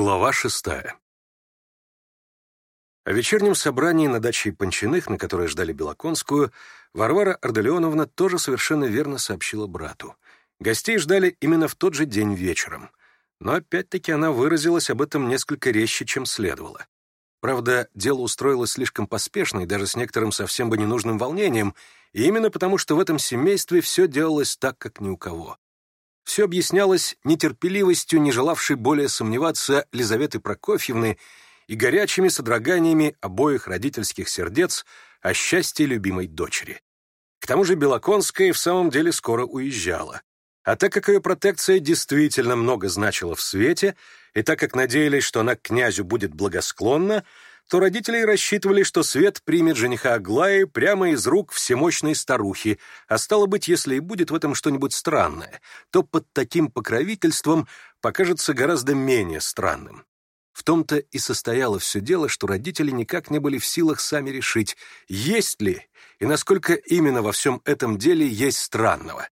Глава шестая. О вечернем собрании на даче Панчиных, на которое ждали Белоконскую, Варвара Арделеоновна тоже совершенно верно сообщила брату. Гостей ждали именно в тот же день вечером. Но опять-таки она выразилась об этом несколько резче, чем следовало. Правда, дело устроилось слишком поспешно и даже с некоторым совсем бы ненужным волнением, и именно потому, что в этом семействе все делалось так, как ни у кого. Все объяснялось нетерпеливостью, не желавшей более сомневаться Лизаветы Прокофьевны и горячими содроганиями обоих родительских сердец о счастье любимой дочери. К тому же Белоконская в самом деле скоро уезжала. А так как ее протекция действительно много значила в свете, и так как надеялись, что она к князю будет благосклонна, то родители рассчитывали, что Свет примет жениха Аглаи прямо из рук всемощной старухи, а стало быть, если и будет в этом что-нибудь странное, то под таким покровительством покажется гораздо менее странным. В том-то и состояло все дело, что родители никак не были в силах сами решить, есть ли и насколько именно во всем этом деле есть странного.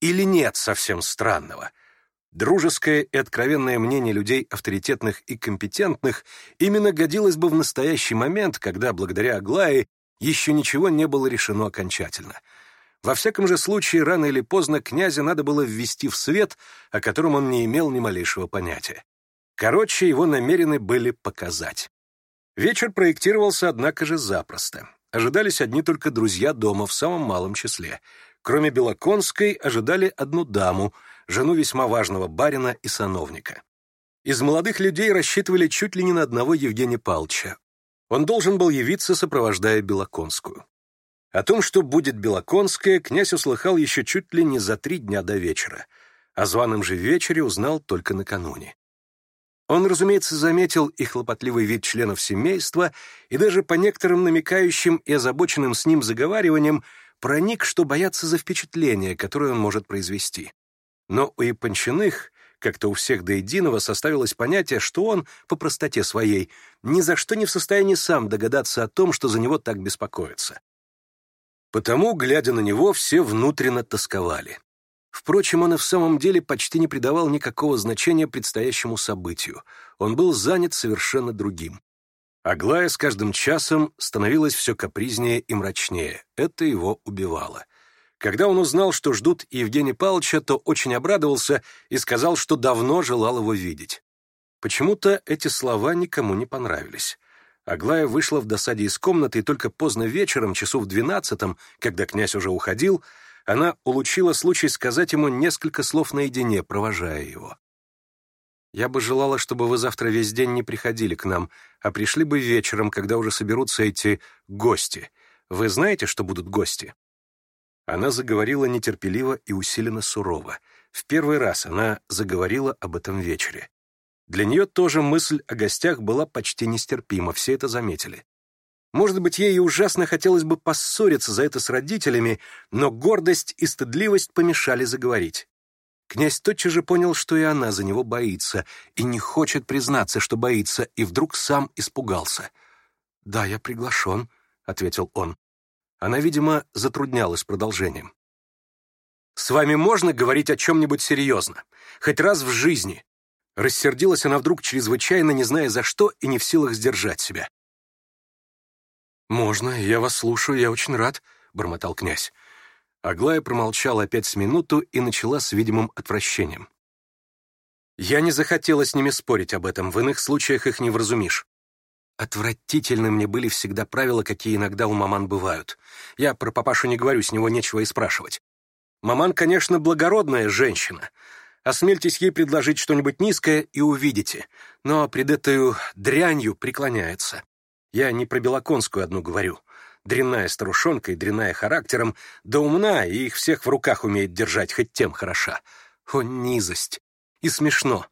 Или нет совсем странного. Дружеское и откровенное мнение людей авторитетных и компетентных именно годилось бы в настоящий момент, когда, благодаря Аглае, еще ничего не было решено окончательно. Во всяком же случае, рано или поздно князя надо было ввести в свет, о котором он не имел ни малейшего понятия. Короче, его намерены были показать. Вечер проектировался, однако же, запросто. Ожидались одни только друзья дома в самом малом числе. Кроме Белоконской ожидали одну даму — жену весьма важного барина и сановника. Из молодых людей рассчитывали чуть ли не на одного Евгения Палча. Он должен был явиться, сопровождая Белоконскую. О том, что будет Белоконская, князь услыхал еще чуть ли не за три дня до вечера. а званым же вечере узнал только накануне. Он, разумеется, заметил и хлопотливый вид членов семейства, и даже по некоторым намекающим и озабоченным с ним заговариваниям проник, что боятся за впечатление, которое он может произвести. Но у Япончиных, как-то у всех до единого, составилось понятие, что он, по простоте своей, ни за что не в состоянии сам догадаться о том, что за него так беспокоится. Потому, глядя на него, все внутренно тосковали. Впрочем, он и в самом деле почти не придавал никакого значения предстоящему событию. Он был занят совершенно другим. Аглая с каждым часом становилась все капризнее и мрачнее. Это его убивало. Когда он узнал, что ждут Евгения Павловича, то очень обрадовался и сказал, что давно желал его видеть. Почему-то эти слова никому не понравились. Аглая вышла в досаде из комнаты, и только поздно вечером, часов в двенадцатом, когда князь уже уходил, она улучила случай сказать ему несколько слов наедине, провожая его. «Я бы желала, чтобы вы завтра весь день не приходили к нам, а пришли бы вечером, когда уже соберутся эти гости. Вы знаете, что будут гости?» Она заговорила нетерпеливо и усиленно сурово. В первый раз она заговорила об этом вечере. Для нее тоже мысль о гостях была почти нестерпима, все это заметили. Может быть, ей и ужасно хотелось бы поссориться за это с родителями, но гордость и стыдливость помешали заговорить. Князь тотчас же понял, что и она за него боится, и не хочет признаться, что боится, и вдруг сам испугался. «Да, я приглашен», — ответил он. Она, видимо, затруднялась продолжением. «С вами можно говорить о чем-нибудь серьезно? Хоть раз в жизни?» Рассердилась она вдруг чрезвычайно, не зная за что и не в силах сдержать себя. «Можно, я вас слушаю, я очень рад», — бормотал князь. Аглая промолчала опять с минуту и начала с видимым отвращением. «Я не захотела с ними спорить об этом, в иных случаях их не вразумишь. Отвратительны мне были всегда правила, какие иногда у маман бывают. Я про папашу не говорю, с него нечего и спрашивать. Маман, конечно, благородная женщина. Осмельтесь ей предложить что-нибудь низкое и увидите. Но пред этой дрянью преклоняется. Я не про Белоконскую одну говорю. Дрянная старушонка и дрянная характером, да умна, и их всех в руках умеет держать, хоть тем хороша. О, низость! И смешно.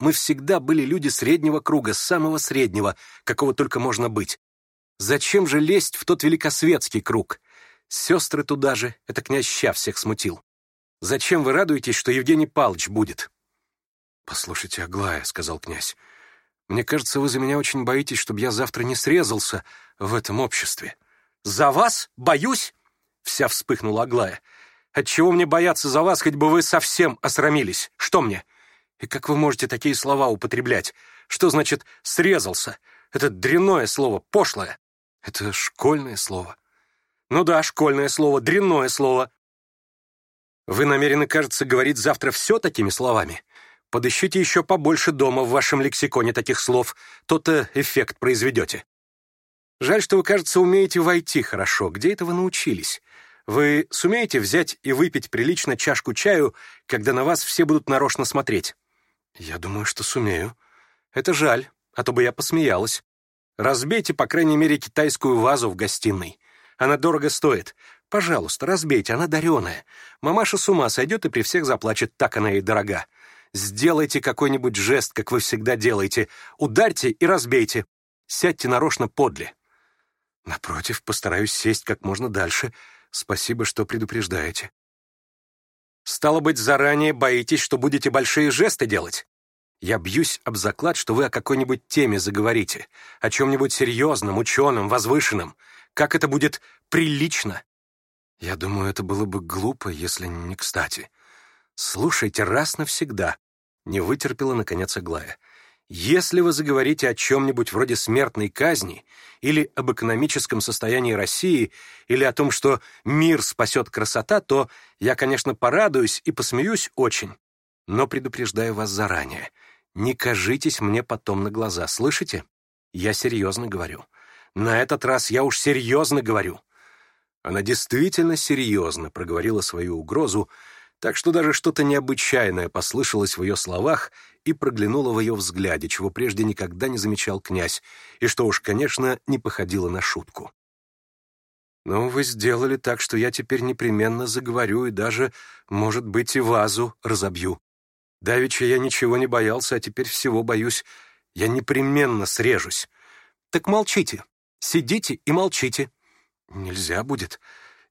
Мы всегда были люди среднего круга, самого среднего, какого только можно быть. Зачем же лезть в тот великосветский круг? Сестры туда же, это князь Ща всех смутил. Зачем вы радуетесь, что Евгений Палыч будет?» «Послушайте, Аглая», — сказал князь, «мне кажется, вы за меня очень боитесь, чтобы я завтра не срезался в этом обществе». «За вас? Боюсь?» — вся вспыхнула Аглая. «Отчего мне бояться за вас, хоть бы вы совсем осрамились? Что мне, и как вы можете такие слова употреблять? Что значит «срезался»? Это дрянное слово, пошлое. Это школьное слово. Ну да, школьное слово, дрянное слово. Вы намерены, кажется, говорить завтра все такими словами? Подыщите еще побольше дома в вашем лексиконе таких слов. То-то эффект произведете. Жаль, что вы, кажется, умеете войти хорошо. Где это вы научились? Вы сумеете взять и выпить прилично чашку чаю, когда на вас все будут нарочно смотреть? «Я думаю, что сумею. Это жаль, а то бы я посмеялась. Разбейте, по крайней мере, китайскую вазу в гостиной. Она дорого стоит. Пожалуйста, разбейте, она дареная. Мамаша с ума сойдет и при всех заплачет, так она ей дорога. Сделайте какой-нибудь жест, как вы всегда делаете. Ударьте и разбейте. Сядьте нарочно подле». «Напротив, постараюсь сесть как можно дальше. Спасибо, что предупреждаете». Стало быть, заранее боитесь, что будете большие жесты делать. Я бьюсь об заклад, что вы о какой-нибудь теме заговорите, о чем-нибудь серьезном, ученом, возвышенном. Как это будет прилично? Я думаю, это было бы глупо, если не кстати. Слушайте раз навсегда. Не вытерпела, наконец, Аглая. Если вы заговорите о чем-нибудь вроде смертной казни или об экономическом состоянии России или о том, что мир спасет красота, то я, конечно, порадуюсь и посмеюсь очень. Но предупреждаю вас заранее. Не кажитесь мне потом на глаза, слышите? Я серьезно говорю. На этот раз я уж серьезно говорю. Она действительно серьезно проговорила свою угрозу, так что даже что-то необычайное послышалось в ее словах и проглянуло в ее взгляде, чего прежде никогда не замечал князь, и что уж, конечно, не походило на шутку. «Ну, вы сделали так, что я теперь непременно заговорю и даже, может быть, и вазу разобью. Давеча я ничего не боялся, а теперь всего боюсь. Я непременно срежусь. Так молчите, сидите и молчите. Нельзя будет.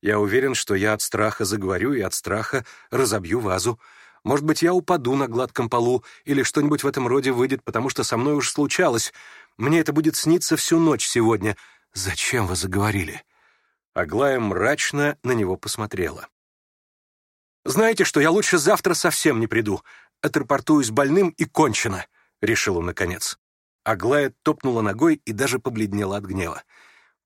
Я уверен, что я от страха заговорю и от страха разобью вазу. Может быть, я упаду на гладком полу или что-нибудь в этом роде выйдет, потому что со мной уж случалось. Мне это будет сниться всю ночь сегодня. Зачем вы заговорили?» Аглая мрачно на него посмотрела. «Знаете что, я лучше завтра совсем не приду. Отрапортуюсь больным и кончено», — решил он наконец. Аглая топнула ногой и даже побледнела от гнева.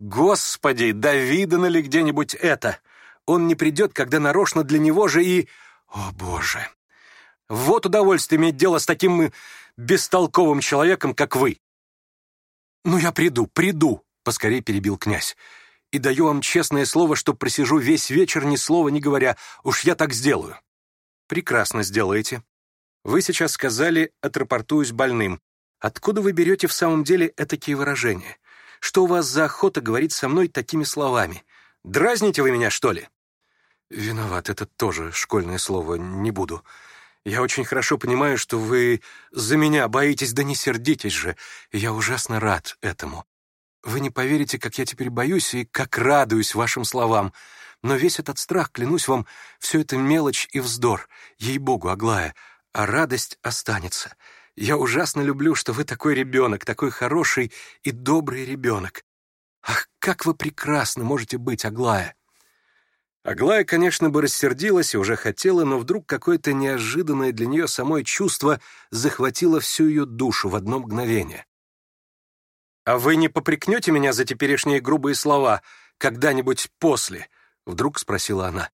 Господи, да видано ли где-нибудь это? Он не придет, когда нарочно для него же и... О, Боже! Вот удовольствие иметь дело с таким э, бестолковым человеком, как вы. Ну, я приду, приду, поскорее перебил князь. И даю вам честное слово, что просижу весь вечер, ни слова не говоря. Уж я так сделаю. Прекрасно сделаете. Вы сейчас сказали «отрапортуюсь больным». Откуда вы берете в самом деле этакие выражения? Что у вас за охота говорить со мной такими словами? Дразните вы меня, что ли?» «Виноват, это тоже школьное слово, не буду. Я очень хорошо понимаю, что вы за меня боитесь, да не сердитесь же. Я ужасно рад этому. Вы не поверите, как я теперь боюсь и как радуюсь вашим словам. Но весь этот страх, клянусь вам, все это мелочь и вздор. Ей-богу, Аглая, а радость останется. Я ужасно люблю, что вы такой ребенок, такой хороший и добрый ребенок. Ах, как вы прекрасно можете быть, Аглая!» Аглая, конечно, бы рассердилась и уже хотела, но вдруг какое-то неожиданное для нее самое чувство захватило всю ее душу в одно мгновение. «А вы не попрекнете меня за теперешние грубые слова когда-нибудь после?» — вдруг спросила она.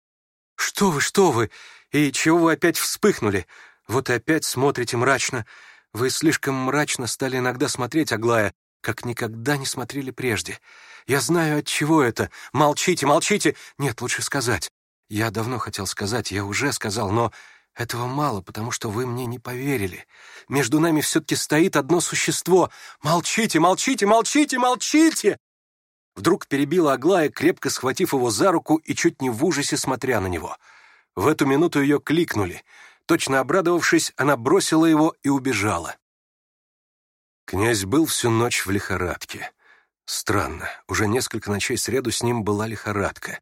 «Что вы, что вы! И чего вы опять вспыхнули? Вот и опять смотрите мрачно. Вы слишком мрачно стали иногда смотреть, Аглая, как никогда не смотрели прежде. Я знаю, от чего это. Молчите, молчите. Нет, лучше сказать. Я давно хотел сказать, я уже сказал, но этого мало, потому что вы мне не поверили. Между нами все-таки стоит одно существо. Молчите, молчите, молчите, молчите!» Вдруг перебила Аглая, крепко схватив его за руку и чуть не в ужасе смотря на него. В эту минуту ее кликнули — Точно обрадовавшись, она бросила его и убежала. Князь был всю ночь в лихорадке. Странно, уже несколько ночей сряду с ним была лихорадка.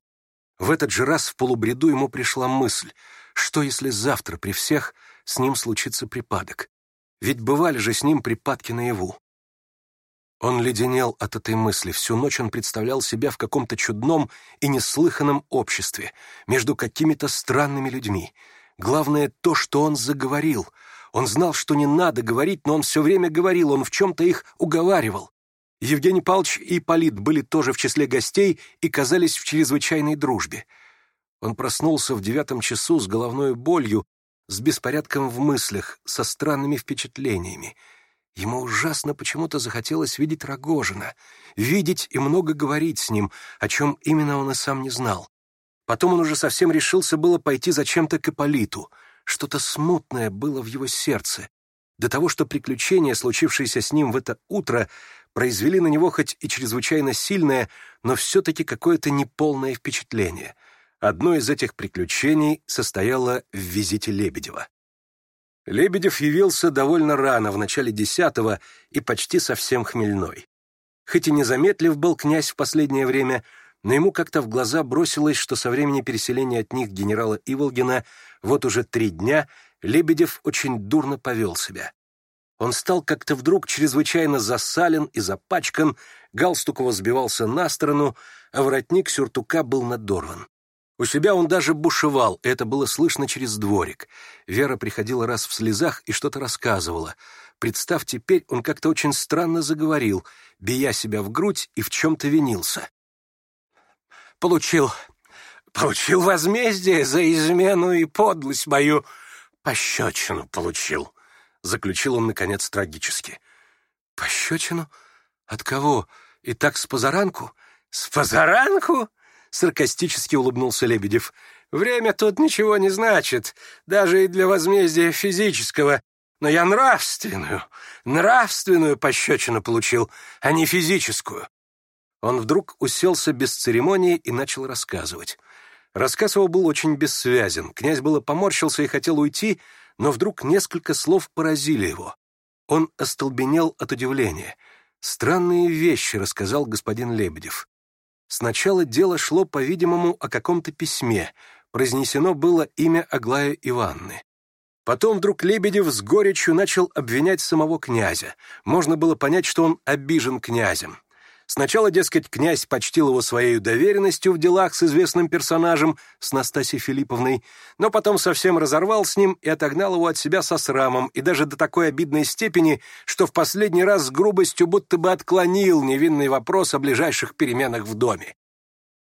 В этот же раз в полубреду ему пришла мысль, что если завтра при всех с ним случится припадок? Ведь бывали же с ним припадки наяву. Он леденел от этой мысли. Всю ночь он представлял себя в каком-то чудном и неслыханном обществе, между какими-то странными людьми — Главное то, что он заговорил. Он знал, что не надо говорить, но он все время говорил, он в чем-то их уговаривал. Евгений Павлович и Полит были тоже в числе гостей и казались в чрезвычайной дружбе. Он проснулся в девятом часу с головной болью, с беспорядком в мыслях, со странными впечатлениями. Ему ужасно почему-то захотелось видеть Рогожина, видеть и много говорить с ним, о чем именно он и сам не знал. Потом он уже совсем решился было пойти за чем-то к Ипполиту. Что-то смутное было в его сердце. До того, что приключения, случившиеся с ним в это утро, произвели на него хоть и чрезвычайно сильное, но все-таки какое-то неполное впечатление. Одно из этих приключений состояло в визите Лебедева. Лебедев явился довольно рано, в начале десятого, и почти совсем хмельной. Хоть и незаметлив был князь в последнее время, но ему как-то в глаза бросилось, что со времени переселения от них генерала Иволгина вот уже три дня Лебедев очень дурно повел себя. Он стал как-то вдруг чрезвычайно засален и запачкан, галстук его сбивался на сторону, а воротник сюртука был надорван. У себя он даже бушевал, это было слышно через дворик. Вера приходила раз в слезах и что-то рассказывала. Представь, теперь он как-то очень странно заговорил, бия себя в грудь и в чем-то винился получил, получил возмездие за измену и подлость мою, пощечину получил, — заключил он, наконец, трагически. Пощечину? От кого? И так с позаранку? С позаранку? Саркастически улыбнулся Лебедев. Время тут ничего не значит, даже и для возмездия физического. Но я нравственную, нравственную пощечину получил, а не физическую. Он вдруг уселся без церемонии и начал рассказывать. Рассказ его был очень бессвязен. Князь было поморщился и хотел уйти, но вдруг несколько слов поразили его. Он остолбенел от удивления. «Странные вещи», — рассказал господин Лебедев. Сначала дело шло, по-видимому, о каком-то письме. Произнесено было имя Аглая Иванны. Потом вдруг Лебедев с горечью начал обвинять самого князя. Можно было понять, что он обижен князем. Сначала, дескать, князь почтил его своей доверенностью в делах с известным персонажем, с Настасьей Филипповной, но потом совсем разорвал с ним и отогнал его от себя со срамом, и даже до такой обидной степени, что в последний раз с грубостью будто бы отклонил невинный вопрос о ближайших переменах в доме.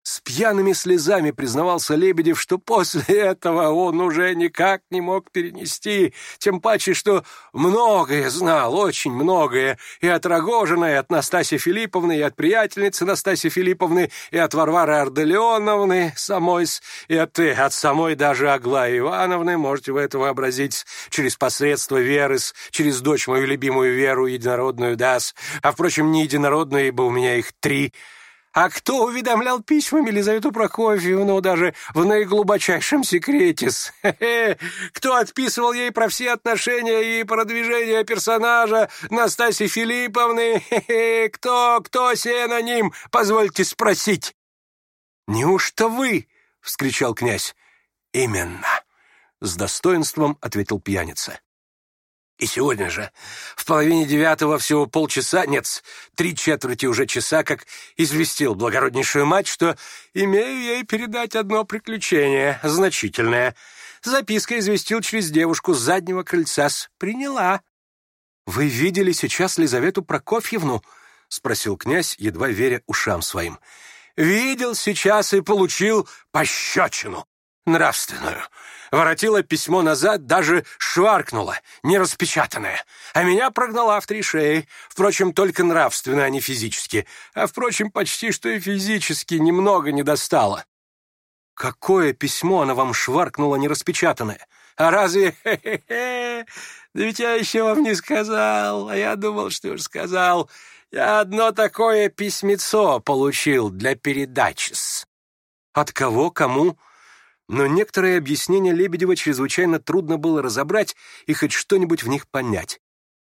С пьяными слезами признавался Лебедев, что после этого он уже никак не мог перенести, тем паче, что многое знал, очень многое, и от Рогожина, и от Настасьи Филипповны, и от приятельницы Настасьи Филипповны, и от Варвары Арделеоновны самой, и от, и от самой даже Аглаи Ивановны, можете вы это вообразить, через посредство Веры, через дочь мою любимую Веру, единородную Дас, а, впрочем, не единородную, ибо у меня их три – а кто уведомлял письмами Лизавету Прокофьевну даже в наиглубочайшем секрете? Кто отписывал ей про все отношения и продвижение персонажа Настасьи Филипповны? Кто, кто сей аноним, позвольте спросить? Неужто вы? — вскричал князь. Именно. С достоинством ответил пьяница. И сегодня же, в половине девятого всего полчаса, нет, три четверти уже часа, как известил благороднейшую мать, что имею ей передать одно приключение, значительное. Записка известил через девушку с заднего крыльца. с Приняла. «Вы видели сейчас Лизавету Прокофьевну?» — спросил князь, едва веря ушам своим. «Видел сейчас и получил пощечину!» Нравственную. Воротила письмо назад, даже шваркнула, не распечатанное. А меня прогнала в три шеи. Впрочем, только нравственно, а не физически. А, впрочем, почти что и физически немного не достала. Какое письмо она вам шваркнула нераспечатанное? А разве... Давид Да ведь я еще вам не сказал, а я думал, что уж сказал. Я одно такое письмецо получил для передачи -с. От кого, кому? но некоторые объяснения Лебедева чрезвычайно трудно было разобрать и хоть что-нибудь в них понять.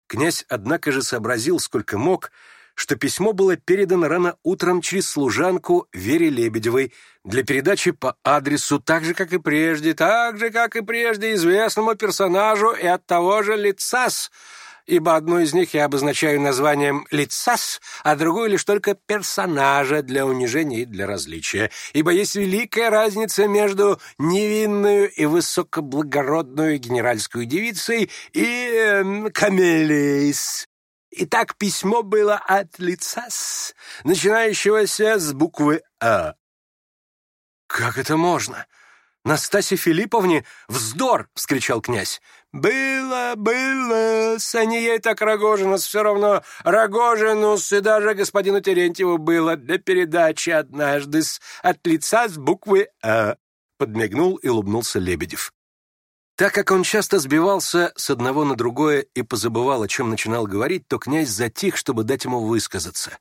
Князь, однако же, сообразил, сколько мог, что письмо было передано рано утром через служанку Вере Лебедевой для передачи по адресу так же, как и прежде, так же, как и прежде известному персонажу и от того же лица с ибо одно из них я обозначаю названием «лицас», а другое лишь только персонажа для унижения и для различия, ибо есть великая разница между невинную и высокоблагородную генеральскую девицей и эм, камелис. Итак, письмо было от лицас, начинающегося с буквы «А». «Как это можно?» «Настасье Филипповне вздор!» — вскричал князь. Было, было, Санье так Рогожина все равно. Рогожину и даже господину Терентьеву было для передачи однажды с, от лица с буквы «А», подмигнул и улыбнулся Лебедев. Так как он часто сбивался с одного на другое и позабывал, о чем начинал говорить, то князь затих, чтобы дать ему высказаться.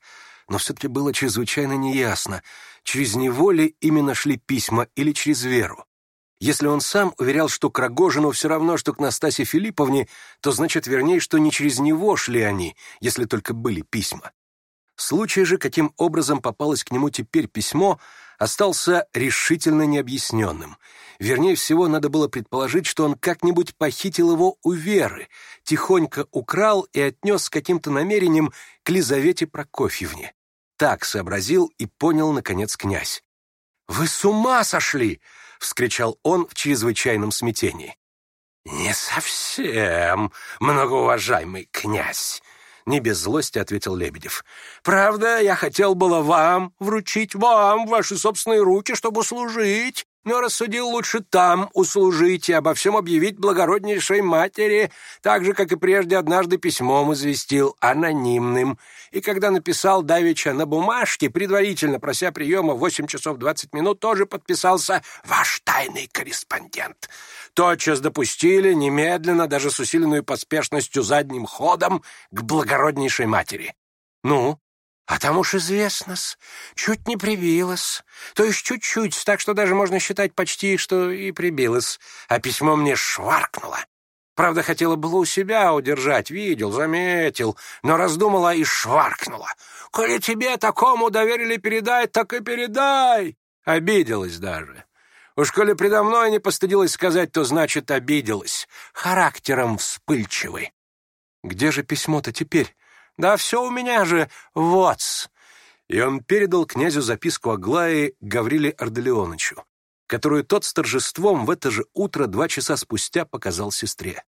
Но все-таки было чрезвычайно неясно, через неволи именно шли письма или через Веру. Если он сам уверял, что к Рогожину все равно, что к Настасе Филипповне, то значит вернее, что не через него шли они, если только были письма. Случай же, каким образом попалось к нему теперь письмо, остался решительно необъясненным. Вернее всего, надо было предположить, что он как-нибудь похитил его у Веры, тихонько украл и отнес с каким-то намерением к Лизавете Прокофьевне. Так сообразил и понял, наконец, князь. «Вы с ума сошли!» — вскричал он в чрезвычайном смятении. «Не совсем, многоуважаемый князь!» — не без злости ответил Лебедев. «Правда, я хотел было вам вручить вам ваши собственные руки, чтобы служить, но рассудил лучше там услужить и обо всем объявить благороднейшей матери, так же, как и прежде однажды письмом известил анонимным. И когда написал Давича на бумажке, предварительно прося приема в 8 часов 20 минут, тоже подписался «Ваш тайный корреспондент». Тотчас допустили, немедленно, даже с усиленной поспешностью задним ходом, к благороднейшей матери. «Ну, а там уж известно-с. Чуть не прибилось. То есть чуть-чуть, так что даже можно считать почти, что и прибилось. А письмо мне шваркнуло. Правда, хотела было у себя удержать, видел, заметил, но раздумала и шваркнула. «Коли тебе такому доверили передать, так и передай!» Обиделась даже. Уж коли предо мной не постыдилась сказать, то значит обиделась. Характером вспыльчивый. «Где же письмо-то теперь?» Да все у меня же, вот. И он передал князю записку Аглаи Гавриле Арделеоновичу, которую тот с торжеством в это же утро два часа спустя показал сестре.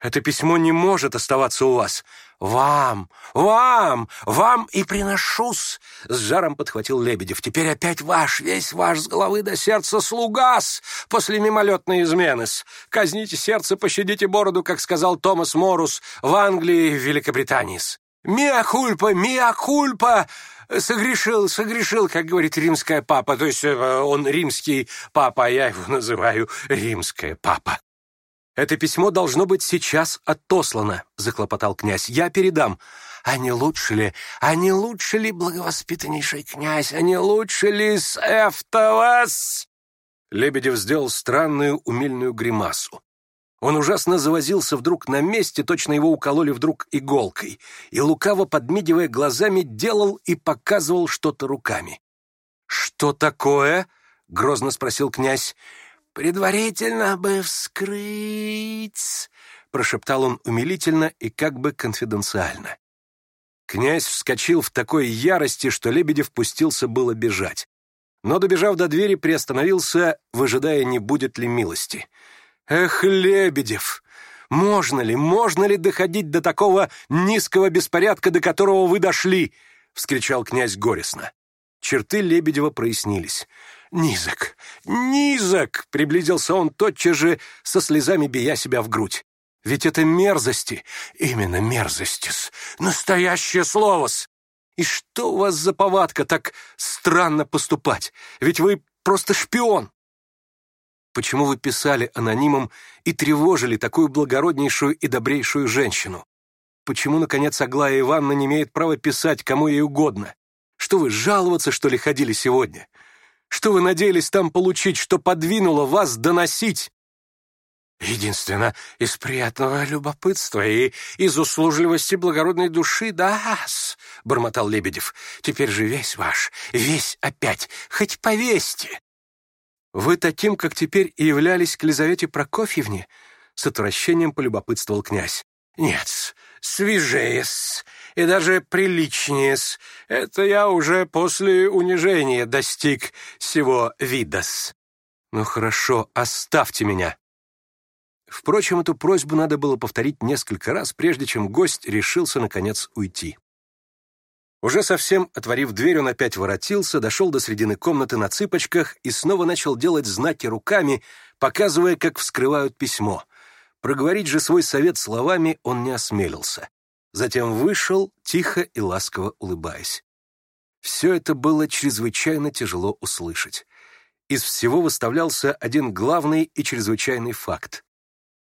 Это письмо не может оставаться у вас. Вам, вам, вам и приношус!» С жаром подхватил Лебедев. «Теперь опять ваш, весь ваш, с головы до сердца слугас после мимолетной измены. с. Казните сердце, пощадите бороду, как сказал Томас Морус в Англии и Великобритании. Миа кульпа, миа кульпа!» согрешил, согрешил, как говорит римская папа, то есть э, он римский папа, а я его называю римская папа. «Это письмо должно быть сейчас отослано», — захлопотал князь. «Я передам». «А не лучше ли, а не лучше ли, благовоспитаннейший князь, а не лучше ли с Эфтовас?» Лебедев сделал странную умильную гримасу. Он ужасно завозился вдруг на месте, точно его укололи вдруг иголкой, и лукаво, подмигивая глазами, делал и показывал что-то руками. «Что такое?» — грозно спросил князь. «Предварительно бы вскрыть...» — прошептал он умилительно и как бы конфиденциально. Князь вскочил в такой ярости, что Лебедев пустился было бежать. Но, добежав до двери, приостановился, выжидая, не будет ли милости. «Эх, Лебедев! Можно ли, можно ли доходить до такого низкого беспорядка, до которого вы дошли?» — вскричал князь горестно. Черты Лебедева прояснились. Низок, низок, приблизился он тотчас же со слезами бия себя в грудь. Ведь это мерзости, именно мерзостис, настоящее словос. И что у вас за повадка так странно поступать? Ведь вы просто шпион. Почему вы писали анонимом и тревожили такую благороднейшую и добрейшую женщину? Почему, наконец, Аглая Ивановна не имеет права писать кому ей угодно? Что вы, жаловаться, что ли, ходили сегодня? что вы надеялись там получить, что подвинуло вас доносить?» «Единственно, из приятного любопытства и из услужливости благородной души, да -с, бормотал Лебедев. «Теперь же весь ваш, весь опять, хоть повесьте!» «Вы таким, как теперь и являлись к Лизавете Прокофьевне?» — с отвращением полюбопытствовал князь. «Нет, свежее-с, и даже приличнее-с. Это я уже после унижения достиг всего видос. Ну хорошо, оставьте меня. Впрочем, эту просьбу надо было повторить несколько раз, прежде чем гость решился, наконец, уйти. Уже совсем отворив дверь, он опять воротился, дошел до середины комнаты на цыпочках и снова начал делать знаки руками, показывая, как вскрывают письмо. Проговорить же свой совет словами он не осмелился затем вышел, тихо и ласково улыбаясь. Все это было чрезвычайно тяжело услышать. Из всего выставлялся один главный и чрезвычайный факт.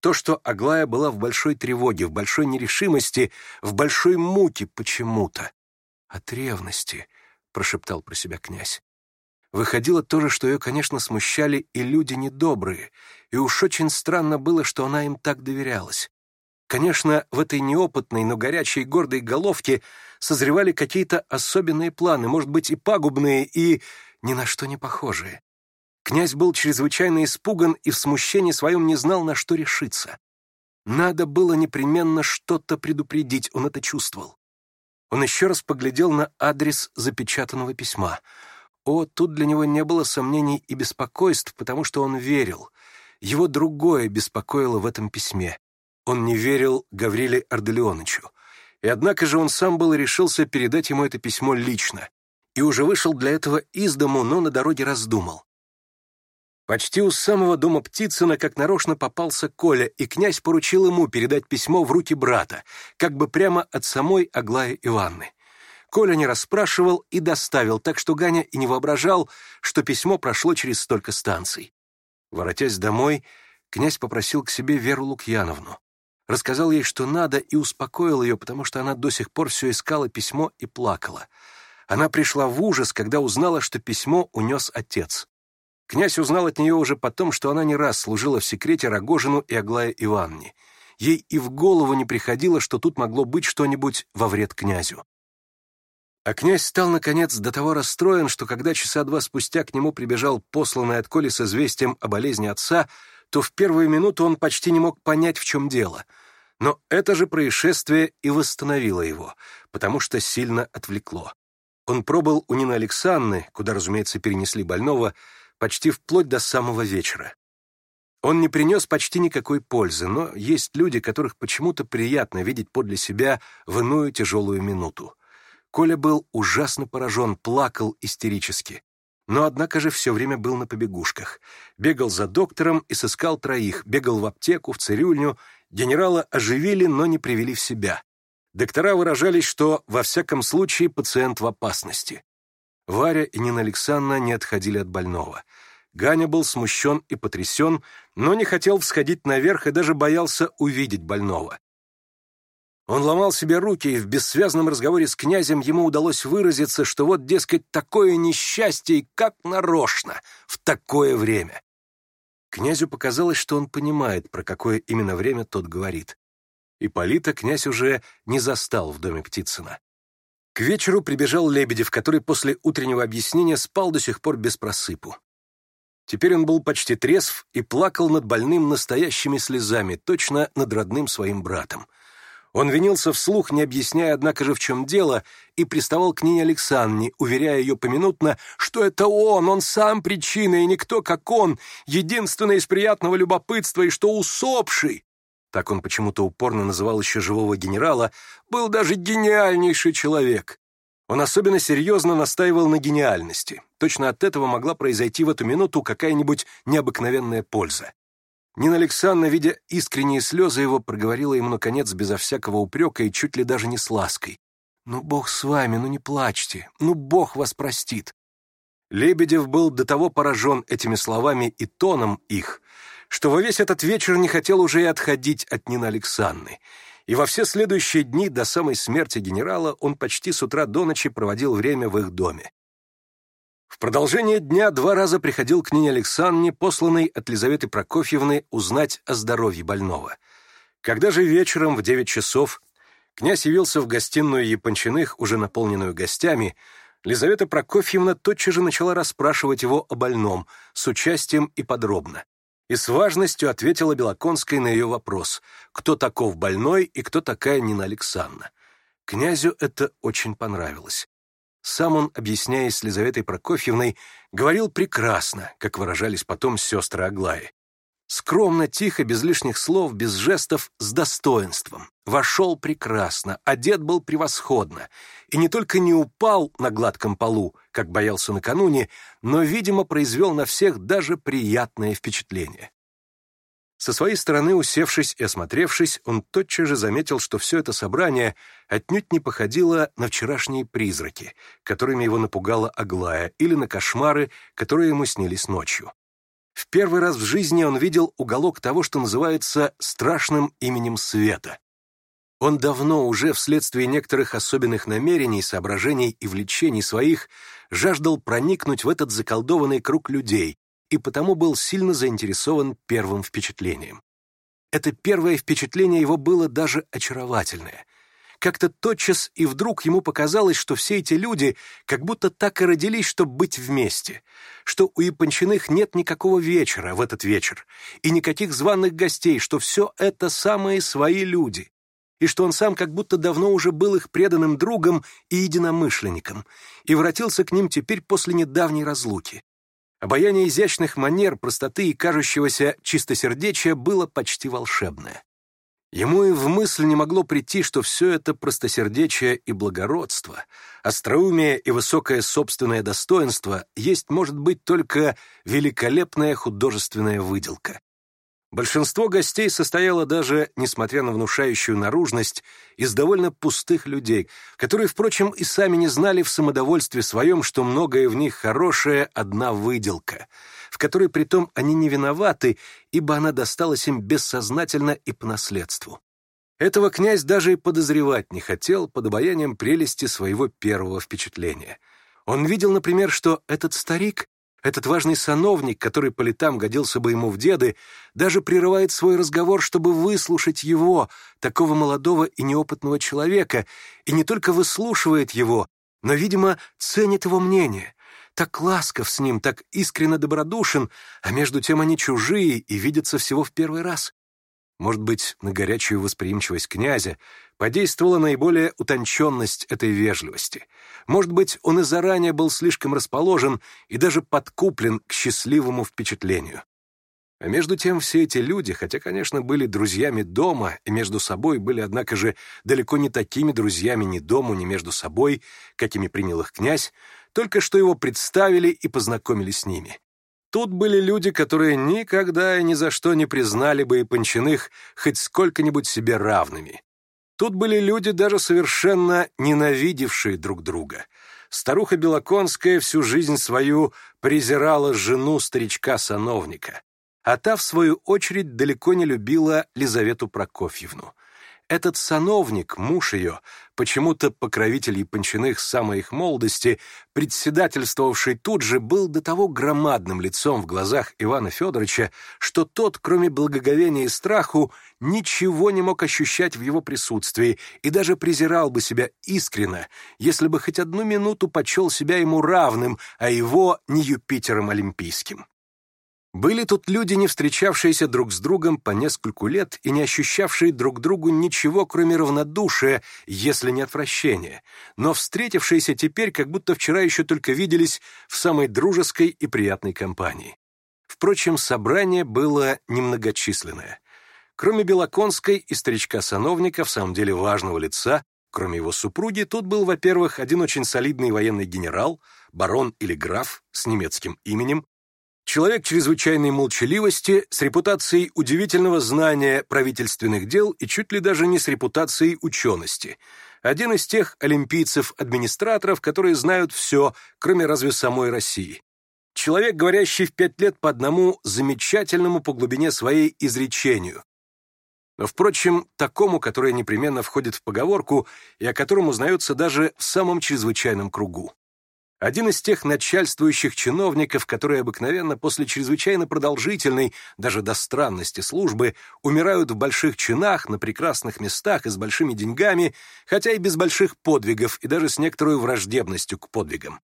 То, что Аглая была в большой тревоге, в большой нерешимости, в большой муке почему-то. «От ревности», — прошептал про себя князь. Выходило то же, что ее, конечно, смущали и люди недобрые, и уж очень странно было, что она им так доверялась. Конечно, в этой неопытной, но горячей гордой головке созревали какие-то особенные планы, может быть, и пагубные, и ни на что не похожие. Князь был чрезвычайно испуган и в смущении своем не знал, на что решиться. Надо было непременно что-то предупредить, он это чувствовал. Он еще раз поглядел на адрес запечатанного письма. О, тут для него не было сомнений и беспокойств, потому что он верил. Его другое беспокоило в этом письме. Он не верил Гавриле Арделеонычу. И однако же он сам был и решился передать ему это письмо лично. И уже вышел для этого из дому, но на дороге раздумал. Почти у самого дома Птицына как нарочно попался Коля, и князь поручил ему передать письмо в руки брата, как бы прямо от самой Аглаи Иванны. Коля не расспрашивал и доставил, так что Ганя и не воображал, что письмо прошло через столько станций. Воротясь домой, князь попросил к себе Веру Лукьяновну рассказал ей, что надо, и успокоил ее, потому что она до сих пор все искала письмо и плакала. Она пришла в ужас, когда узнала, что письмо унес отец. Князь узнал от нее уже потом, что она не раз служила в секрете Рогожину и Аглае Ивановне. Ей и в голову не приходило, что тут могло быть что-нибудь во вред князю. А князь стал, наконец, до того расстроен, что когда часа два спустя к нему прибежал посланный от Коли с известием о болезни отца — то в первую минуту он почти не мог понять, в чем дело. Но это же происшествие и восстановило его, потому что сильно отвлекло. Он пробыл у Нины Александры, куда, разумеется, перенесли больного, почти вплоть до самого вечера. Он не принес почти никакой пользы, но есть люди, которых почему-то приятно видеть подле себя в иную тяжелую минуту. Коля был ужасно поражен, плакал истерически. Но, однако же, все время был на побегушках. Бегал за доктором и сыскал троих, бегал в аптеку, в цирюльню. Генерала оживили, но не привели в себя. Доктора выражались, что, во всяком случае, пациент в опасности. Варя и Нина Александровна не отходили от больного. Ганя был смущен и потрясен, но не хотел всходить наверх и даже боялся увидеть больного. Он ломал себе руки, и в бессвязном разговоре с князем ему удалось выразиться, что вот, дескать, такое несчастье, как нарочно, в такое время. Князю показалось, что он понимает, про какое именно время тот говорит. И Полита князь уже не застал в доме Птицына. К вечеру прибежал Лебедев, который после утреннего объяснения спал до сих пор без просыпу. Теперь он был почти трезв и плакал над больным настоящими слезами, точно над родным своим братом — он винился вслух, не объясняя, однако же, в чем дело, и приставал к ней Александровне, уверяя ее поминутно, что это он, он сам причина, и никто, как он, единственный из приятного любопытства, и что усопший, так он почему-то упорно называл еще живого генерала, был даже гениальнейший человек. Он особенно серьезно настаивал на гениальности. Точно от этого могла произойти в эту минуту какая-нибудь необыкновенная польза. Нина Александровна, видя искренние слезы его, проговорила ему, наконец, безо всякого упрека и чуть ли даже не с лаской. «Ну, Бог с вами, ну не плачьте, ну, Бог вас простит». Лебедев был до того поражен этими словами и тоном их, что во весь этот вечер не хотел уже и отходить от Нины Александры. И во все следующие дни до самой смерти генерала он почти с утра до ночи проводил время в их доме. В продолжение дня два раза приходил к Нине Александровне, посланной от Лизаветы Прокофьевны, узнать о здоровье больного. Когда же вечером в девять часов князь явился в гостиную Япончиных, уже наполненную гостями, Лизавета Прокофьевна тотчас же начала расспрашивать его о больном, с участием и подробно. И с важностью ответила Белоконская на ее вопрос, кто таков больной и кто такая Нина Александровна. Князю это очень понравилось. Сам он, объясняясь с Лизаветой Прокофьевной, говорил прекрасно, как выражались потом сестры Аглаи. Скромно, тихо, без лишних слов, без жестов, с достоинством. Вошел прекрасно, одет был превосходно. И не только не упал на гладком полу, как боялся накануне, но, видимо, произвел на всех даже приятное впечатление. Со своей стороны, усевшись и осмотревшись, он тотчас же заметил, что все это собрание отнюдь не походило на вчерашние призраки, которыми его напугала Аглая, или на кошмары, которые ему снились ночью. В первый раз в жизни он видел уголок того, что называется «страшным именем света». Он давно уже, вследствие некоторых особенных намерений, соображений и влечений своих, жаждал проникнуть в этот заколдованный круг людей, и потому был сильно заинтересован первым впечатлением. Это первое впечатление его было даже очаровательное. Как-то тотчас и вдруг ему показалось, что все эти люди как будто так и родились, чтобы быть вместе, что у Япончиных нет никакого вечера в этот вечер и никаких званых гостей, что все это самые свои люди, и что он сам как будто давно уже был их преданным другом и единомышленником и вратился к ним теперь после недавней разлуки. Обаяние изящных манер, простоты и кажущегося чистосердечия было почти волшебное. Ему и в мысль не могло прийти, что все это простосердечие и благородство, остроумие и высокое собственное достоинство есть, может быть, только великолепная художественная выделка, Большинство гостей состояло даже, несмотря на внушающую наружность, из довольно пустых людей, которые, впрочем, и сами не знали в самодовольстве своем, что многое в них хорошее одна выделка, в которой притом они не виноваты, ибо она досталась им бессознательно и по наследству. Этого князь даже и подозревать не хотел под обаянием прелести своего первого впечатления. Он видел, например, что этот старик этот важный сановник, который по летам годился бы ему в деды, даже прерывает свой разговор, чтобы выслушать его, такого молодого и неопытного человека, и не только выслушивает его, но, видимо, ценит его мнение. Так ласков с ним, так искренно добродушен, а между тем они чужие и видятся всего в первый раз. Может быть, на горячую восприимчивость князя подействовала наиболее утонченность этой вежливости. Может быть, он и заранее был слишком расположен и даже подкуплен к счастливому впечатлению. А между тем все эти люди, хотя, конечно, были друзьями дома и между собой были, однако же, далеко не такими друзьями ни дому, ни между собой, какими принял их князь, только что его представили и познакомили с ними. Тут были люди, которые никогда и ни за что не признали бы и Панчиных хоть сколько-нибудь себе равными. Тут были люди, даже совершенно ненавидевшие друг друга. Старуха Белоконская всю жизнь свою презирала жену старичка-сановника, а та, в свою очередь, далеко не любила Лизавету Прокофьевну — этот сановник, муж ее, почему-то покровитель Япончиных с самой их молодости, председательствовавший тут же, был до того громадным лицом в глазах Ивана Федоровича, что тот, кроме благоговения и страху, ничего не мог ощущать в его присутствии и даже презирал бы себя искренно, если бы хоть одну минуту почел себя ему равным, а его не Юпитером Олимпийским. Были тут люди, не встречавшиеся друг с другом по нескольку лет и не ощущавшие друг другу ничего, кроме равнодушия, если не отвращения, но встретившиеся теперь, как будто вчера еще только виделись в самой дружеской и приятной компании. Впрочем, собрание было немногочисленное. Кроме Белоконской и старичка-сановника, в самом деле важного лица, кроме его супруги, тут был, во-первых, один очень солидный военный генерал, барон или граф с немецким именем, Человек чрезвычайной молчаливости, с репутацией удивительного знания правительственных дел и чуть ли даже не с репутацией учености. Один из тех олимпийцев-администраторов, которые знают все, кроме разве самой России. Человек, говорящий в пять лет по одному замечательному по глубине своей изречению. Но, впрочем, такому, которое непременно входит в поговорку и о котором узнается даже в самом чрезвычайном кругу. Один из тех начальствующих чиновников, которые обыкновенно после чрезвычайно продолжительной, даже до странности службы, умирают в больших чинах, на прекрасных местах и с большими деньгами, хотя и без больших подвигов, и даже с некоторой враждебностью к подвигам.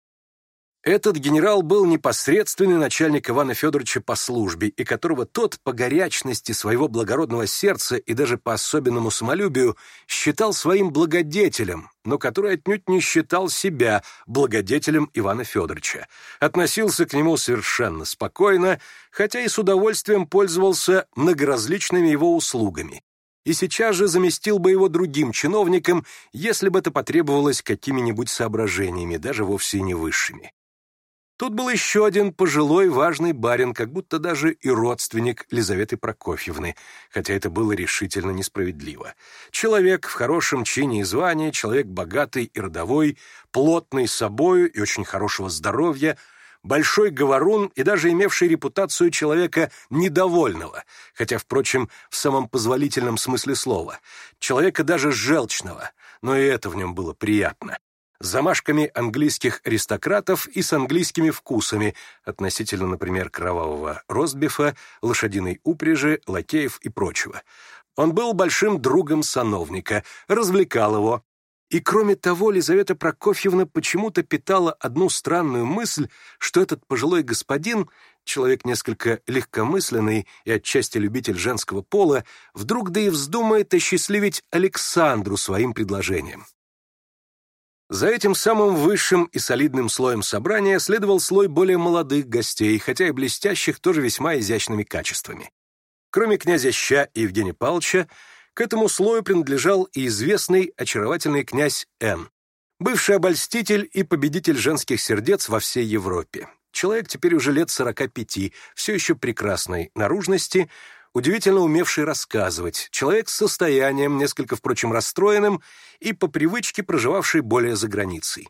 Этот генерал был непосредственный начальник Ивана Федоровича по службе, и которого тот по горячности своего благородного сердца и даже по особенному самолюбию считал своим благодетелем, но который отнюдь не считал себя благодетелем Ивана Федоровича. Относился к нему совершенно спокойно, хотя и с удовольствием пользовался многоразличными его услугами и сейчас же заместил бы его другим чиновником, если бы это потребовалось какими-нибудь соображениями, даже вовсе не высшими. Тут был еще один пожилой важный барин, как будто даже и родственник Лизаветы Прокофьевны, хотя это было решительно несправедливо. Человек в хорошем чине и звании, человек богатый и родовой, плотный собою и очень хорошего здоровья, большой говорун и даже имевший репутацию человека недовольного, хотя, впрочем, в самом позволительном смысле слова, человека даже желчного, но и это в нем было приятно замашками английских аристократов и с английскими вкусами относительно, например, кровавого ростбифа, лошадиной упряжи, лакеев и прочего. Он был большим другом сановника, развлекал его. И кроме того, Лизавета Прокофьевна почему-то питала одну странную мысль, что этот пожилой господин, человек несколько легкомысленный и отчасти любитель женского пола, вдруг да и вздумает осчастливить Александру своим предложением. За этим самым высшим и солидным слоем собрания следовал слой более молодых гостей, хотя и блестящих тоже весьма изящными качествами. Кроме князя Ща и Евгения Павловича, к этому слою принадлежал и известный очаровательный князь Н, бывший обольститель и победитель женских сердец во всей Европе. Человек теперь уже лет 45, все еще прекрасной наружности, удивительно умевший рассказывать, человек с состоянием, несколько, впрочем, расстроенным и по привычке проживавший более за границей.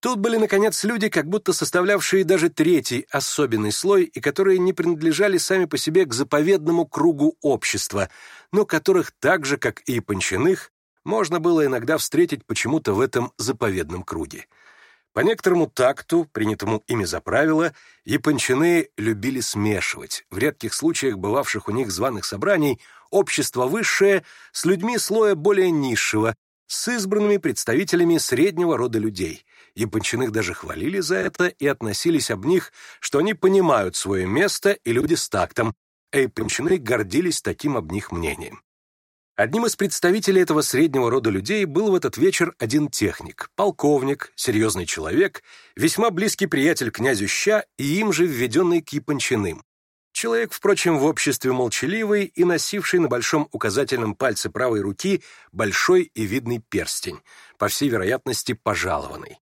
Тут были, наконец, люди, как будто составлявшие даже третий особенный слой и которые не принадлежали сами по себе к заповедному кругу общества, но которых так же, как и панчаных, можно было иногда встретить почему-то в этом заповедном круге. По некоторому такту, принятому ими за правило, япончины любили смешивать, в редких случаях бывавших у них званых собраний, общество высшее с людьми слоя более низшего, с избранными представителями среднего рода людей. Япончиных даже хвалили за это и относились об них, что они понимают свое место и люди с тактом, а япончины гордились таким об них мнением. Одним из представителей этого среднего рода людей был в этот вечер один техник, полковник, серьезный человек, весьма близкий приятель князю Ща и им же введенный к Человек, впрочем, в обществе молчаливый и носивший на большом указательном пальце правой руки большой и видный перстень, по всей вероятности пожалованный.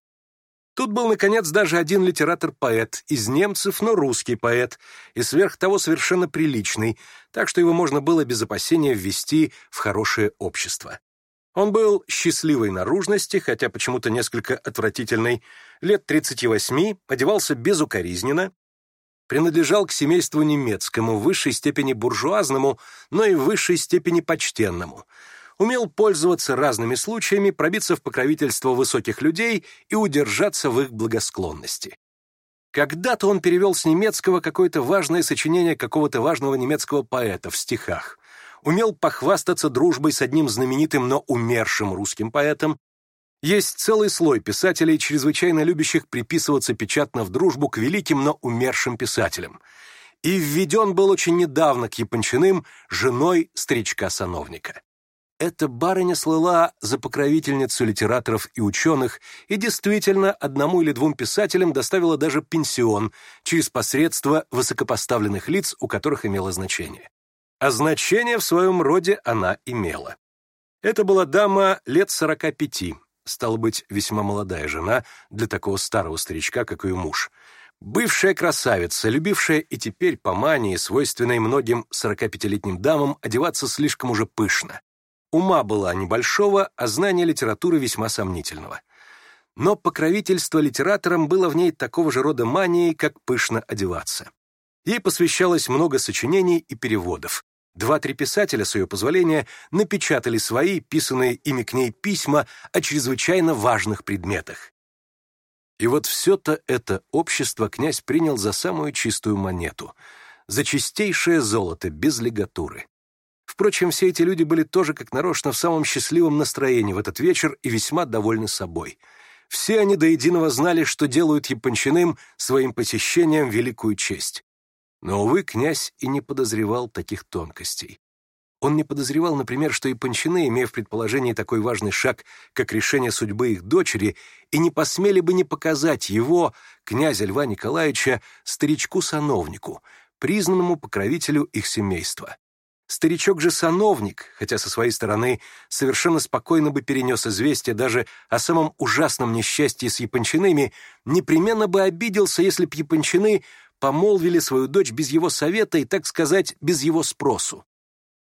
Тут был, наконец, даже один литератор-поэт, из немцев, но русский поэт, и сверх того совершенно приличный, так что его можно было без опасения ввести в хорошее общество. Он был счастливой наружности, хотя почему-то несколько отвратительной, лет 38, одевался безукоризненно, принадлежал к семейству немецкому, в высшей степени буржуазному, но и в высшей степени почтенному — умел пользоваться разными случаями пробиться в покровительство высоких людей и удержаться в их благосклонности. Когда-то он перевел с немецкого какое-то важное сочинение какого-то важного немецкого поэта в стихах. Умел похвастаться дружбой с одним знаменитым, но умершим русским поэтом. Есть целый слой писателей, чрезвычайно любящих приписываться печатно в дружбу к великим, но умершим писателям и введен был очень недавно к Япончиным женой старичка-сановника. Эта барыня слыла за покровительницу литераторов и ученых и действительно одному или двум писателям доставила даже пенсион через посредство высокопоставленных лиц, у которых имело значение. А значение в своем роде она имела. Это была дама лет 45, стала быть, весьма молодая жена для такого старого старичка, как ее муж. Бывшая красавица, любившая и теперь по мании, свойственной многим 45-летним дамам, одеваться слишком уже пышно ума была небольшого, а знания литературы весьма сомнительного. Но покровительство литераторам было в ней такого же рода манией, как пышно одеваться. Ей посвящалось много сочинений и переводов. Два-три писателя, с ее позволения, напечатали свои, писанные ими к ней письма о чрезвычайно важных предметах. И вот все-то это общество князь принял за самую чистую монету, за чистейшее золото без лигатуры. Впрочем, все эти люди были тоже как нарочно в самом счастливом настроении в этот вечер и весьма довольны собой. Все они до единого знали, что делают Япончиным своим посещением великую честь. Но, увы, князь и не подозревал таких тонкостей. Он не подозревал, например, что Япончины, имея в предположении такой важный шаг, как решение судьбы их дочери, и не посмели бы не показать его, князя Льва Николаевича, старичку-сановнику, признанному покровителю их семейства. Старичок же сановник, хотя со своей стороны совершенно спокойно бы перенес известие даже о самом ужасном несчастье с япончинами, непременно бы обиделся, если б Япончины помолвили свою дочь без его совета и, так сказать, без его спросу.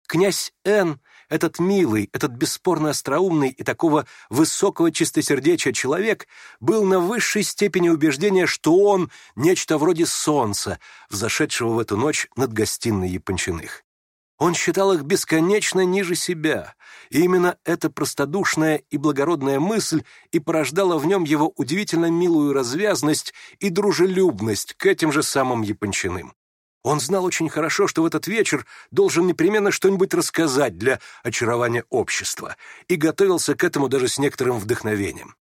Князь Н, этот милый, этот бесспорно остроумный и такого высокого чистосердечия человек, был на высшей степени убеждения, что он — нечто вроде солнца, взошедшего в эту ночь над гостиной Япончиных. Он считал их бесконечно ниже себя, и именно эта простодушная и благородная мысль и порождала в нем его удивительно милую развязность и дружелюбность к этим же самым Япончиным. Он знал очень хорошо, что в этот вечер должен непременно что-нибудь рассказать для очарования общества, и готовился к этому даже с некоторым вдохновением.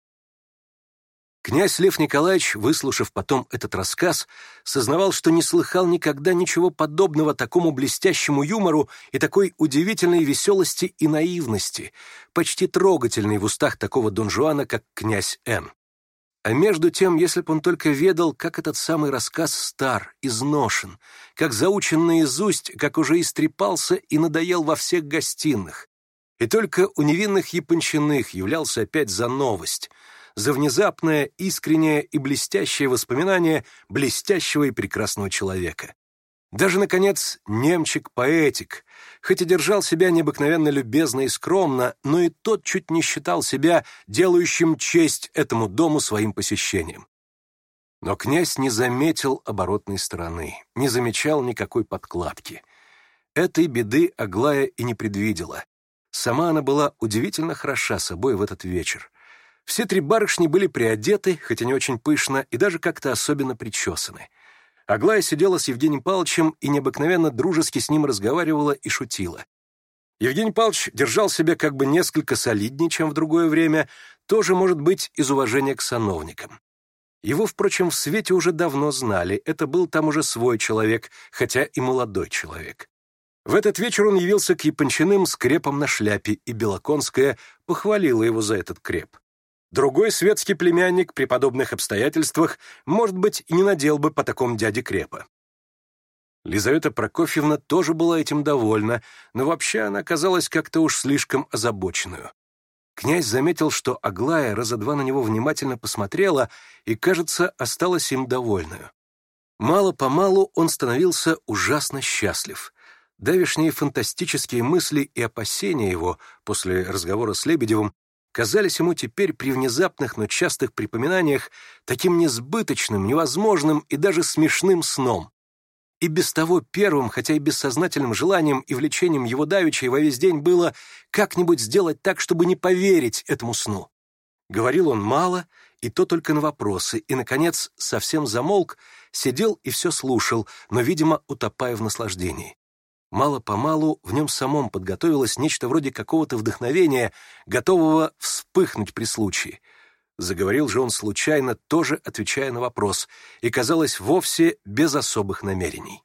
Князь Лев Николаевич, выслушав потом этот рассказ, сознавал, что не слыхал никогда ничего подобного такому блестящему юмору и такой удивительной веселости и наивности, почти трогательной в устах такого донжуана, как князь М. А между тем, если бы он только ведал, как этот самый рассказ стар, изношен, как заучен наизусть, как уже истрепался и надоел во всех гостиных. И только у невинных япончиных являлся опять за новость — за внезапное, искреннее и блестящее воспоминание блестящего и прекрасного человека. Даже, наконец, немчик-поэтик, хоть и держал себя необыкновенно любезно и скромно, но и тот чуть не считал себя делающим честь этому дому своим посещением. Но князь не заметил оборотной стороны, не замечал никакой подкладки. Этой беды Аглая и не предвидела. Сама она была удивительно хороша собой в этот вечер. Все три барышни были приодеты, хотя не очень пышно, и даже как-то особенно причесаны. Аглая сидела с Евгением Павловичем и необыкновенно дружески с ним разговаривала и шутила. Евгений Павлович держал себя как бы несколько солиднее, чем в другое время, тоже, может быть, из уважения к сановникам. Его, впрочем, в свете уже давно знали, это был там уже свой человек, хотя и молодой человек. В этот вечер он явился к Япончиным с крепом на шляпе, и Белоконская похвалила его за этот креп. Другой светский племянник при подобных обстоятельствах, может быть, и не надел бы по таком дяде крепа. Лизавета Прокофьевна тоже была этим довольна, но вообще она казалась как-то уж слишком озабоченную. Князь заметил, что Аглая раза два на него внимательно посмотрела и, кажется, осталась им довольную. Мало-помалу он становился ужасно счастлив. Давешние фантастические мысли и опасения его после разговора с Лебедевым казались ему теперь при внезапных, но частых припоминаниях таким несбыточным, невозможным и даже смешным сном. И без того первым, хотя и бессознательным желанием и влечением его давеча во весь день было как-нибудь сделать так, чтобы не поверить этому сну. Говорил он мало, и то только на вопросы, и, наконец, совсем замолк, сидел и все слушал, но, видимо, утопая в наслаждении. Мало-помалу в нем самом подготовилось нечто вроде какого-то вдохновения, готового вспыхнуть при случае. Заговорил же он случайно, тоже отвечая на вопрос, и, казалось, вовсе без особых намерений.